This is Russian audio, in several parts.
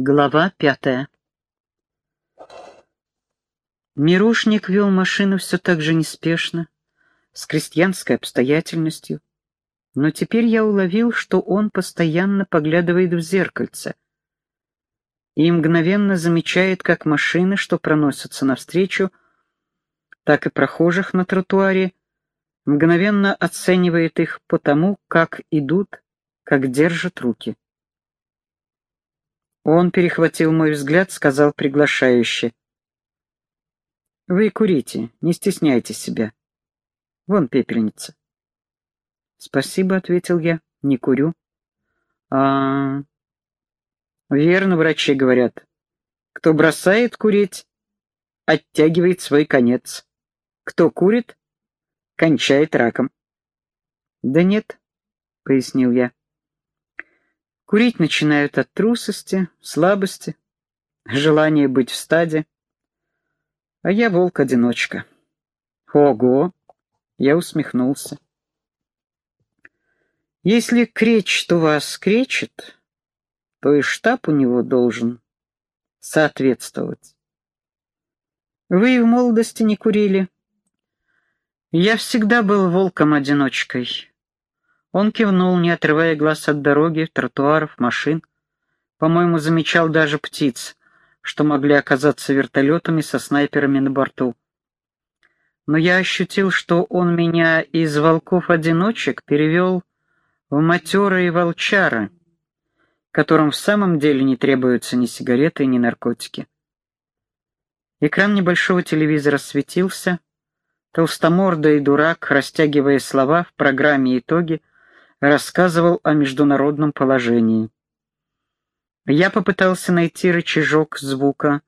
Глава пятая Мирошник вел машину все так же неспешно, с крестьянской обстоятельностью, но теперь я уловил, что он постоянно поглядывает в зеркальце и мгновенно замечает как машины, что проносятся навстречу, так и прохожих на тротуаре, мгновенно оценивает их по тому, как идут, как держат руки. Он перехватил мой взгляд, сказал приглашающе. «Вы курите, не стесняйте себя. Вон пепельница». «Спасибо», — ответил я, — «не курю». «А...» «Верно, врачи говорят. Кто бросает курить, оттягивает свой конец. Кто курит, кончает раком». «Да нет», — пояснил я. Курить начинают от трусости, слабости, желания быть в стаде. А я волк-одиночка. Ого! Я усмехнулся. Если кречет вас кречет, то и штаб у него должен соответствовать. Вы и в молодости не курили. Я всегда был волком-одиночкой. Он кивнул, не отрывая глаз от дороги, тротуаров, машин. По-моему, замечал даже птиц, что могли оказаться вертолетами со снайперами на борту. Но я ощутил, что он меня из волков-одиночек перевел в матера и волчара, которым в самом деле не требуются ни сигареты, ни наркотики. Экран небольшого телевизора светился, толстомордый дурак, растягивая слова в программе «Итоги», рассказывал о международном положении. Я попытался найти рычажок звука,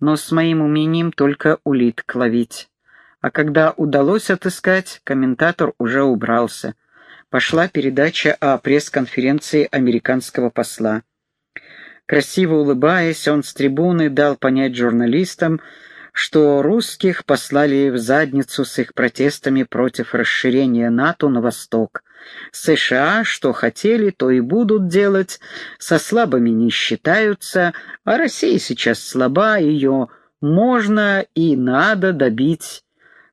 но с моим умением только улиток ловить. А когда удалось отыскать, комментатор уже убрался. Пошла передача о пресс-конференции американского посла. Красиво улыбаясь, он с трибуны дал понять журналистам, что русских послали в задницу с их протестами против расширения НАТО на восток, США что хотели, то и будут делать, со слабыми не считаются, а Россия сейчас слаба, ее можно и надо добить,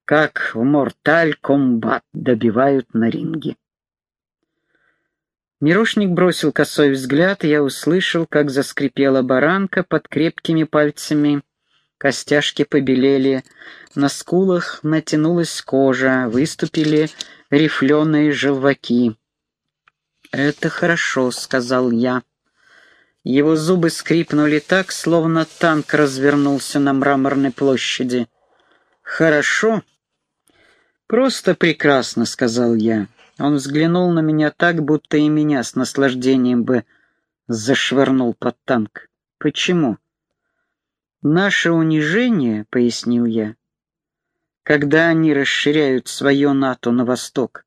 как в Морталь Комбат добивают на ринге. Мирошник бросил косой взгляд, и я услышал, как заскрипела баранка под крепкими пальцами. Костяшки побелели, на скулах натянулась кожа, выступили рифленые желваки. «Это хорошо», — сказал я. Его зубы скрипнули так, словно танк развернулся на мраморной площади. «Хорошо?» «Просто прекрасно», — сказал я. Он взглянул на меня так, будто и меня с наслаждением бы зашвырнул под танк. «Почему?» «Наше унижение», — пояснил я, когда они расширяют свое НАТО на восток,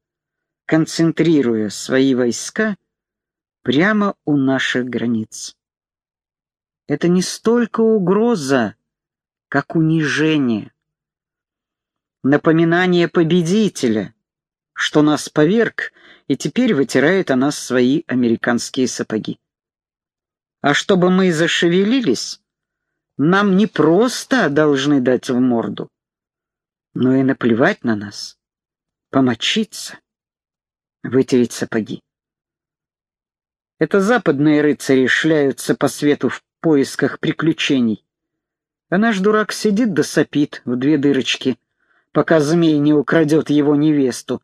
концентрируя свои войска прямо у наших границ. Это не столько угроза, как унижение. Напоминание победителя, что нас поверг и теперь вытирает о нас свои американские сапоги. А чтобы мы зашевелились, нам не просто должны дать в морду, но и наплевать на нас, помочиться, вытереть сапоги. Это западные рыцари шляются по свету в поисках приключений, а наш дурак сидит да сопит в две дырочки, пока змей не украдет его невесту,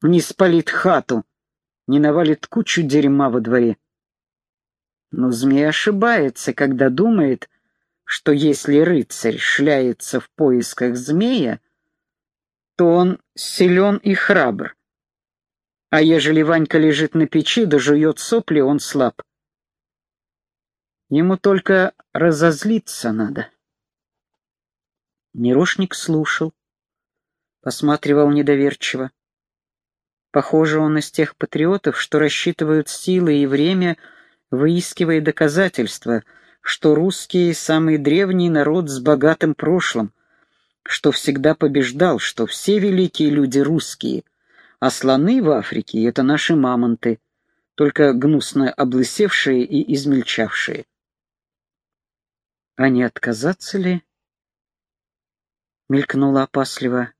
не спалит хату, не навалит кучу дерьма во дворе. Но змей ошибается, когда думает, что если рыцарь шляется в поисках змея, то он силен и храбр. А ежели Ванька лежит на печи да жует сопли, он слаб. Ему только разозлиться надо. Мирошник слушал, посматривал недоверчиво. Похоже, он из тех патриотов, что рассчитывают силы и время, выискивая доказательства, что русские — самый древний народ с богатым прошлым, что всегда побеждал, что все великие люди русские, а слоны в Африке — это наши мамонты, только гнусно облысевшие и измельчавшие. А не отказаться ли? Мелькнула опасливо.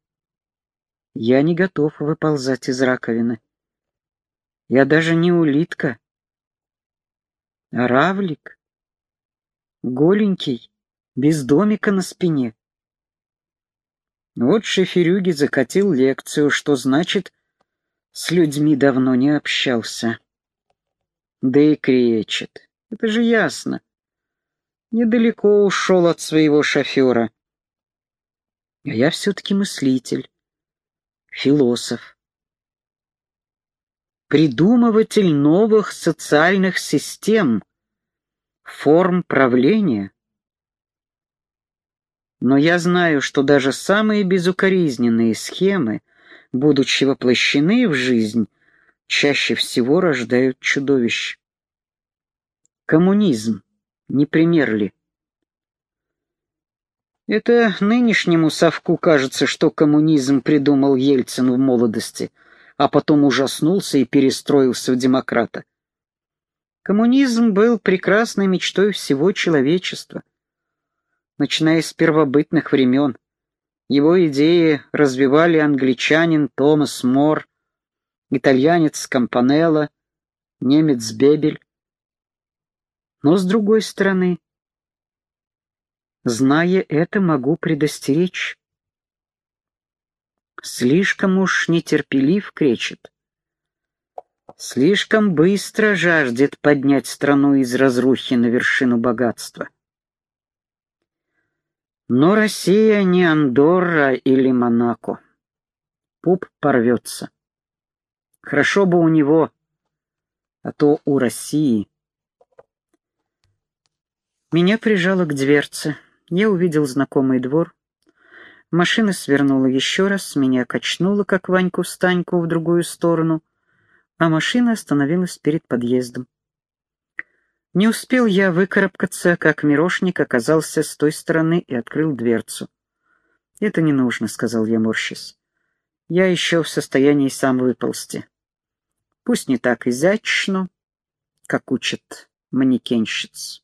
Я не готов выползать из раковины. Я даже не улитка, а равлик. Голенький, без домика на спине. Вот Шеферюги закатил лекцию, что значит, с людьми давно не общался. Да и кречет. Это же ясно. Недалеко ушел от своего шофера. А я все-таки мыслитель, философ. Придумыватель новых социальных систем, форм правления. Но я знаю, что даже самые безукоризненные схемы, будучи воплощены в жизнь, чаще всего рождают чудовищ. Коммунизм, не пример ли? Это нынешнему совку кажется, что коммунизм придумал Ельцин в молодости, а потом ужаснулся и перестроился в демократа. Коммунизм был прекрасной мечтой всего человечества — начиная с первобытных времен. Его идеи развивали англичанин Томас Мор, итальянец Кампанелло, немец Бебель. Но, с другой стороны, зная это, могу предостеречь. Слишком уж нетерпелив кречет. Слишком быстро жаждет поднять страну из разрухи на вершину богатства. Но Россия не Андорра или Монако. Пуп порвется. Хорошо бы у него, а то у России. Меня прижало к дверце. Я увидел знакомый двор. Машина свернула еще раз, меня качнуло, как Ваньку-встаньку, в другую сторону, а машина остановилась перед подъездом. Не успел я выкарабкаться, как мирошник оказался с той стороны и открыл дверцу. «Это не нужно», — сказал я, морщись. «Я еще в состоянии сам выползти. Пусть не так изящно, как учит манекенщиц».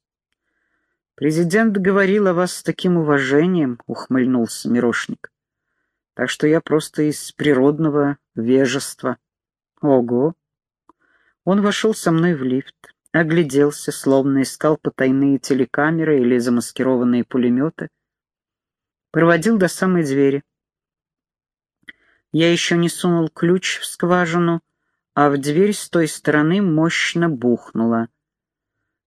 «Президент говорил о вас с таким уважением», — ухмыльнулся мирошник. «Так что я просто из природного вежества». «Ого!» Он вошел со мной в лифт огляделся, словно искал потайные телекамеры или замаскированные пулеметы, проводил до самой двери. Я еще не сунул ключ в скважину, а в дверь с той стороны мощно бухнула.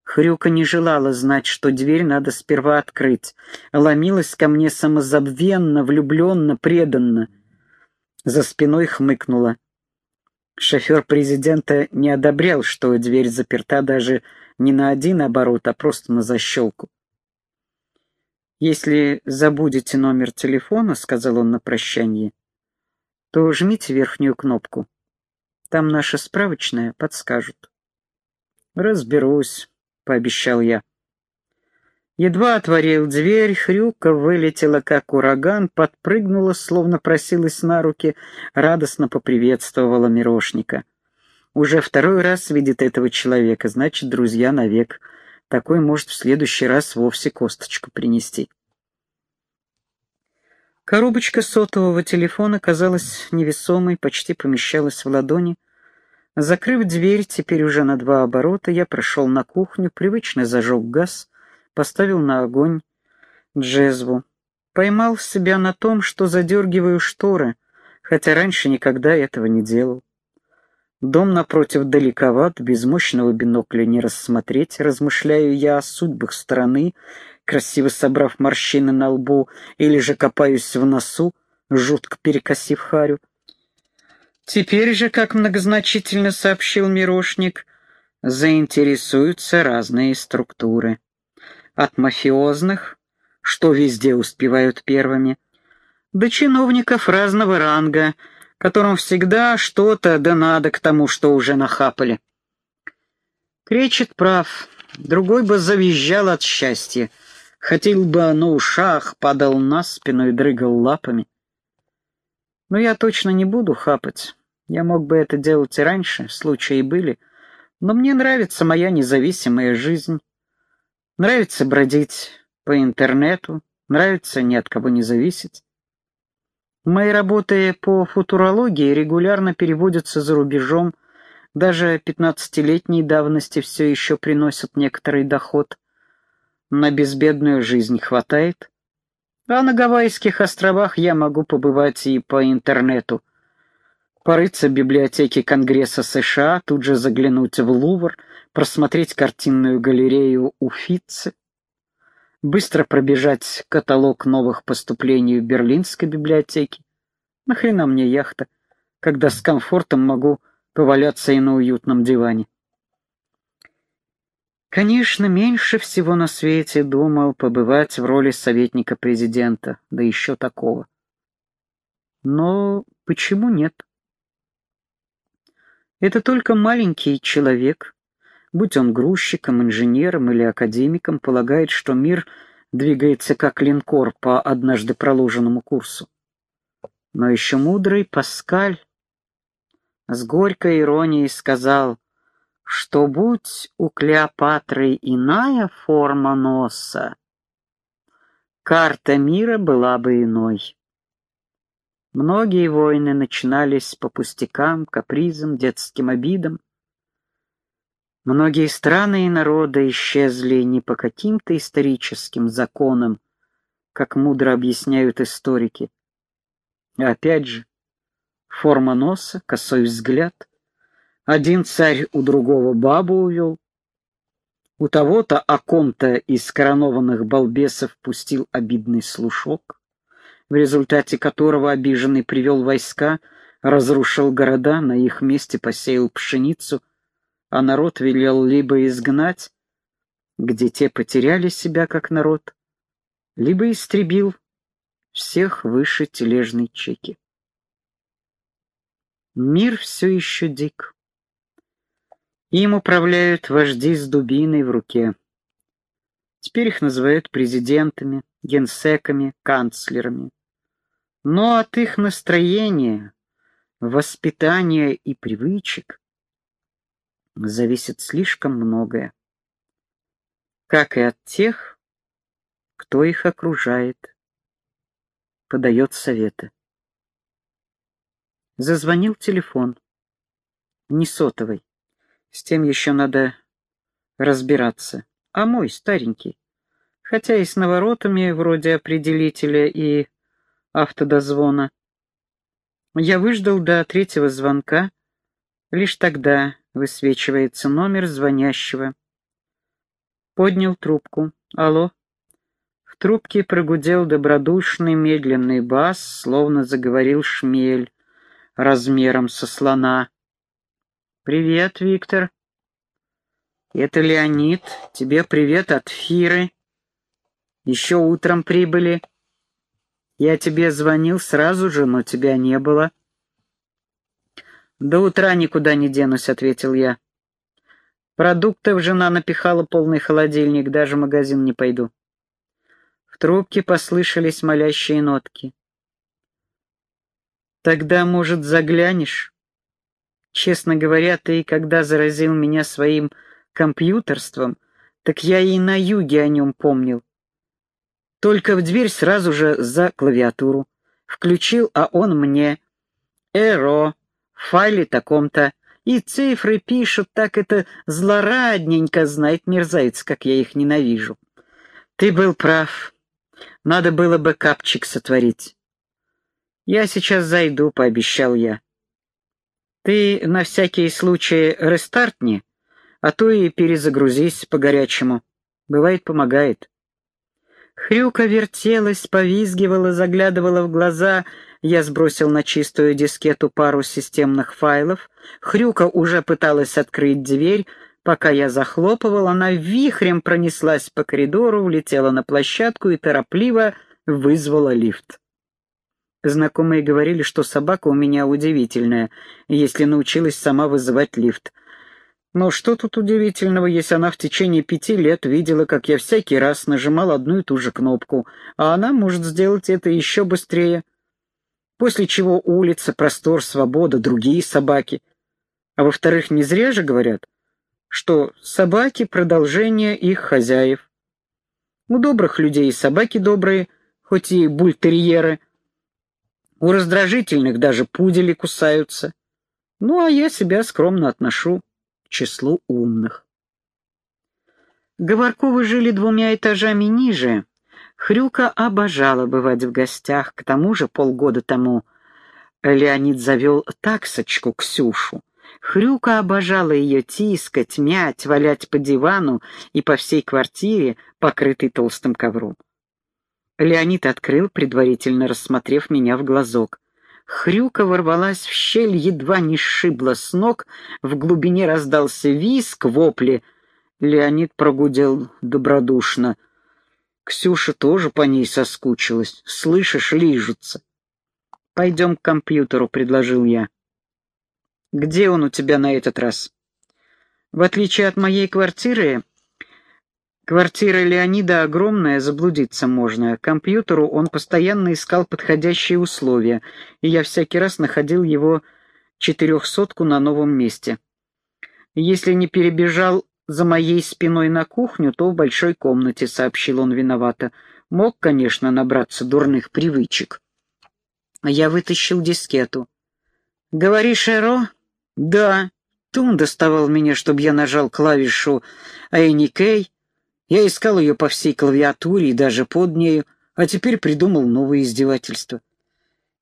Хрюка не желала знать, что дверь надо сперва открыть. Ломилась ко мне самозабвенно, влюбленно, преданно. За спиной хмыкнула. Шофер президента не одобрял, что дверь заперта даже не на один оборот, а просто на защелку. «Если забудете номер телефона, — сказал он на прощание, — то жмите верхнюю кнопку. Там наша справочная подскажут». «Разберусь», — пообещал я. Едва отворил дверь, хрюка вылетела, как ураган, подпрыгнула, словно просилась на руки, радостно поприветствовала мирошника. Уже второй раз видит этого человека, значит, друзья навек. Такой может в следующий раз вовсе косточку принести. Коробочка сотового телефона казалась невесомой, почти помещалась в ладони. Закрыв дверь, теперь уже на два оборота, я прошел на кухню, привычно зажег газ — поставил на огонь джезву. Поймал себя на том, что задергиваю шторы, хотя раньше никогда этого не делал. Дом напротив далековат, без мощного бинокля не рассмотреть, размышляю я о судьбах страны, красиво собрав морщины на лбу, или же копаюсь в носу, жутко перекосив харю. Теперь же, как многозначительно сообщил Мирошник, заинтересуются разные структуры от мафиозных, что везде успевают первыми, до чиновников разного ранга, которым всегда что-то да надо к тому, что уже нахапали. Кречет прав, другой бы завизжал от счастья, хотел бы на ушах, падал на спину и дрыгал лапами. Но я точно не буду хапать. Я мог бы это делать и раньше, случаи были, но мне нравится моя независимая жизнь. Нравится бродить по интернету, нравится ни от кого не зависеть. Мои работы по футурологии регулярно переводятся за рубежом, даже пятнадцатилетней давности все еще приносят некоторый доход. На безбедную жизнь хватает. А на Гавайских островах я могу побывать и по интернету. Порыться в библиотеке Конгресса США, тут же заглянуть в Лувр, просмотреть картинную галерею Уфицы, быстро пробежать каталог новых поступлений в Берлинской библиотеке. Нахрена мне яхта, когда с комфортом могу поваляться и на уютном диване? Конечно, меньше всего на свете думал побывать в роли советника президента, да еще такого. Но почему нет? Это только маленький человек, будь он грузчиком, инженером или академиком, полагает, что мир двигается как линкор по однажды проложенному курсу. Но еще мудрый Паскаль с горькой иронией сказал, что будь у Клеопатры иная форма носа, карта мира была бы иной. Многие войны начинались по пустякам, капризам, детским обидам, Многие страны и народы исчезли не по каким-то историческим законам, как мудро объясняют историки. А опять же, форма носа, косой взгляд. Один царь у другого бабу увел. У того-то о ком-то из коронованных балбесов пустил обидный слушок, в результате которого обиженный привел войска, разрушил города, на их месте посеял пшеницу — а народ велел либо изгнать, где те потеряли себя как народ, либо истребил всех выше тележной чеки. Мир все еще дик. Им управляют вожди с дубиной в руке. Теперь их называют президентами, генсеками, канцлерами. Но от их настроения, воспитания и привычек зависит слишком многое. Как и от тех, кто их окружает, подает советы. Зазвонил телефон. Не сотовый. С тем еще надо разбираться. А мой, старенький. Хотя и с наворотами, вроде определителя и автодозвона. Я выждал до третьего звонка. Лишь тогда Высвечивается номер звонящего. Поднял трубку. Алло. В трубке прогудел добродушный медленный бас, словно заговорил шмель размером со слона. «Привет, Виктор. Это Леонид. Тебе привет от Фиры. Еще утром прибыли. Я тебе звонил сразу же, но тебя не было». «До утра никуда не денусь», — ответил я. «Продуктов жена напихала полный холодильник, даже в магазин не пойду». В трубке послышались молящие нотки. «Тогда, может, заглянешь?» Честно говоря, ты, когда заразил меня своим компьютерством, так я и на юге о нем помнил. Только в дверь сразу же за клавиатуру. Включил, а он мне «Эро, в таком-то, и цифры пишут, так это злорадненько, знает мерзавец, как я их ненавижу. Ты был прав. Надо было бы капчик сотворить. Я сейчас зайду, пообещал я. Ты на всякий случай рестартни, а то и перезагрузись по-горячему. Бывает, помогает. Хрюка вертелась, повизгивала, заглядывала в глаза. Я сбросил на чистую дискету пару системных файлов. Хрюка уже пыталась открыть дверь. Пока я захлопывал, она вихрем пронеслась по коридору, влетела на площадку и торопливо вызвала лифт. Знакомые говорили, что собака у меня удивительная, если научилась сама вызывать лифт. Но что тут удивительного, если она в течение пяти лет видела, как я всякий раз нажимал одну и ту же кнопку, а она может сделать это еще быстрее. После чего улица, простор, свобода, другие собаки. А во-вторых, не зря же говорят, что собаки — продолжение их хозяев. У добрых людей собаки добрые, хоть и бультерьеры. У раздражительных даже пудели кусаются. Ну, а я себя скромно отношу к числу умных. Говорковы жили двумя этажами ниже. Хрюка обожала бывать в гостях, к тому же полгода тому Леонид завел таксочку Ксюшу. Хрюка обожала ее тискать, мять, валять по дивану и по всей квартире, покрытой толстым ковром. Леонид открыл, предварительно рассмотрев меня в глазок. Хрюка ворвалась в щель, едва не сшибла с ног, в глубине раздался виск, вопли. Леонид прогудел добродушно. Ксюша тоже по ней соскучилась. Слышишь, лижутся. «Пойдем к компьютеру», — предложил я. «Где он у тебя на этот раз?» «В отличие от моей квартиры, Квартира Леонида огромная, заблудиться можно. Компьютеру он постоянно искал подходящие условия, и я всякий раз находил его четырехсотку на новом месте. Если не перебежал за моей спиной на кухню, то в большой комнате, сообщил он виновато. Мог, конечно, набраться дурных привычек. Я вытащил дискету. «Говоришь, Эро?» «Да». Тун доставал меня, чтобы я нажал клавишу «Айникей», я искал ее по всей клавиатуре и даже под нею, а теперь придумал новое издевательство.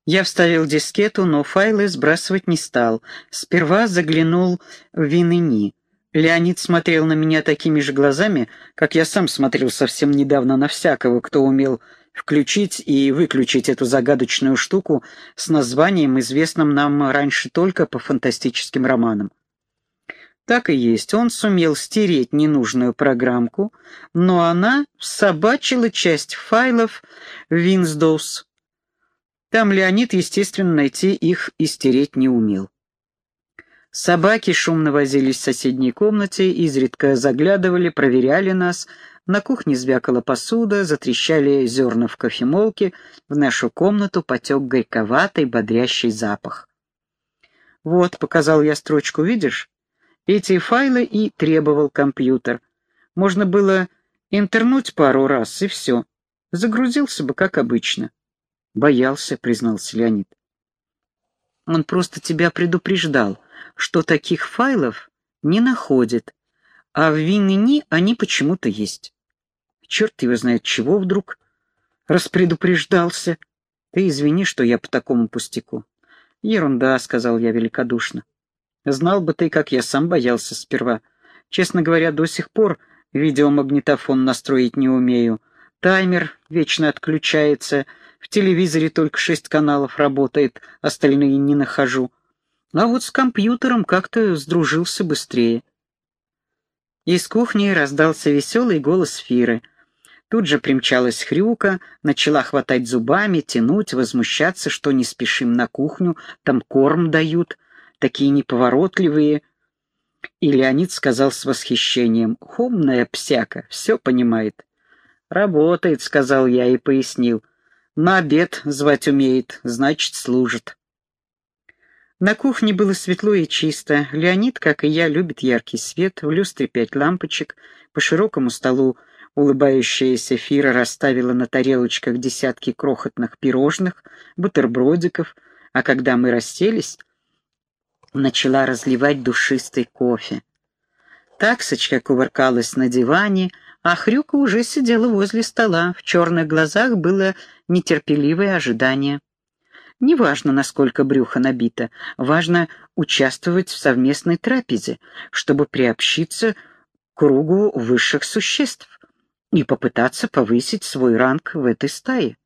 Я вставил дискету, но файлы сбрасывать не стал. Сперва заглянул в Винени. Леонид смотрел на меня такими же глазами, как я сам смотрел совсем недавно на всякого, кто умел включить и выключить эту загадочную штуку с названием, известным нам раньше только по фантастическим романам. Так и есть, он сумел стереть ненужную программку, но она собачила часть файлов Windows. Там Леонид, естественно, найти их и стереть не умел. Собаки шумно возились в соседней комнате, изредка заглядывали, проверяли нас. На кухне звякала посуда, затрещали зерна в кофемолке, в нашу комнату потек горьковатый, бодрящий запах. «Вот», — показал я строчку, — «видишь? Эти файлы и требовал компьютер. Можно было интернуть пару раз, и все. Загрузился бы, как обычно. Боялся, признался Леонид. Он просто тебя предупреждал, что таких файлов не находит, а в Винни они почему-то есть. Черт его знает, чего вдруг распредупреждался. Ты извини, что я по такому пустяку. Ерунда, сказал я великодушно. Знал бы ты, как я сам боялся сперва. Честно говоря, до сих пор видеомагнитофон настроить не умею. Таймер вечно отключается, в телевизоре только шесть каналов работает, остальные не нахожу. А вот с компьютером как-то сдружился быстрее. Из кухни раздался веселый голос Фиры. Тут же примчалась Хрюка, начала хватать зубами, тянуть, возмущаться, что не спешим на кухню, там корм дают такие неповоротливые. И Леонид сказал с восхищением, «Умная псяка, все понимает». «Работает», — сказал я и пояснил. «На обед звать умеет, значит, служит». На кухне было светло и чисто. Леонид, как и я, любит яркий свет, в люстре пять лампочек, по широкому столу улыбающаяся Фира расставила на тарелочках десятки крохотных пирожных, бутербродиков, а когда мы расселись, начала разливать душистый кофе. Таксочка кувыркалась на диване, а Хрюка уже сидела возле стола. В черных глазах было нетерпеливое ожидание. Неважно, насколько брюхо набито, важно участвовать в совместной трапезе, чтобы приобщиться к кругу высших существ и попытаться повысить свой ранг в этой стае.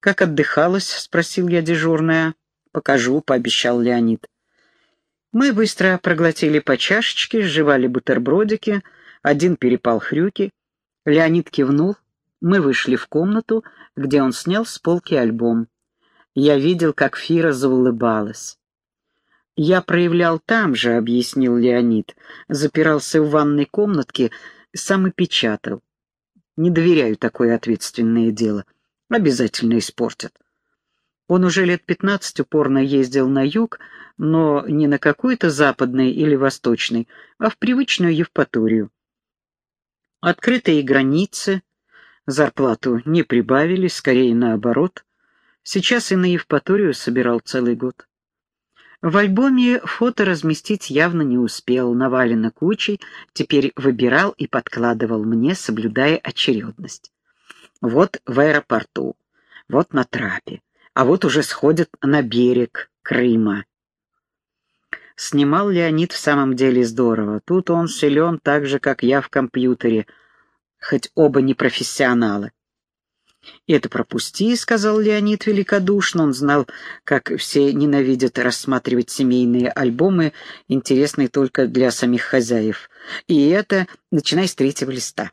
«Как отдыхалась?» — спросил я дежурная. «Покажу», — пообещал Леонид. Мы быстро проглотили по чашечке, сживали бутербродики, один перепал хрюки. Леонид кивнул, мы вышли в комнату, где он снял с полки альбом. Я видел, как Фира заулыбалась. «Я проявлял там же», — объяснил Леонид. Запирался в ванной комнатке, сам и печатал. Не доверяю такое ответственное дело. Обязательно испортят. Он уже лет пятнадцать упорно ездил на юг, но не на какой-то западный или восточный, а в привычную Евпаторию. Открытые границы, Зарплату не прибавили, скорее наоборот. Сейчас и на Евпаторию собирал целый год. В альбоме фото разместить явно не успел, навалено кучей, теперь выбирал и подкладывал мне, соблюдая очередность. Вот в аэропорту, вот на трапе, а вот уже сходят на берег Крыма. Снимал Леонид в самом деле здорово. Тут он силен так же, как я в компьютере, хоть оба не профессионалы. «Это пропусти», — сказал Леонид великодушно. Он знал, как все ненавидят рассматривать семейные альбомы, интересные только для самих хозяев. И это начиная с третьего листа.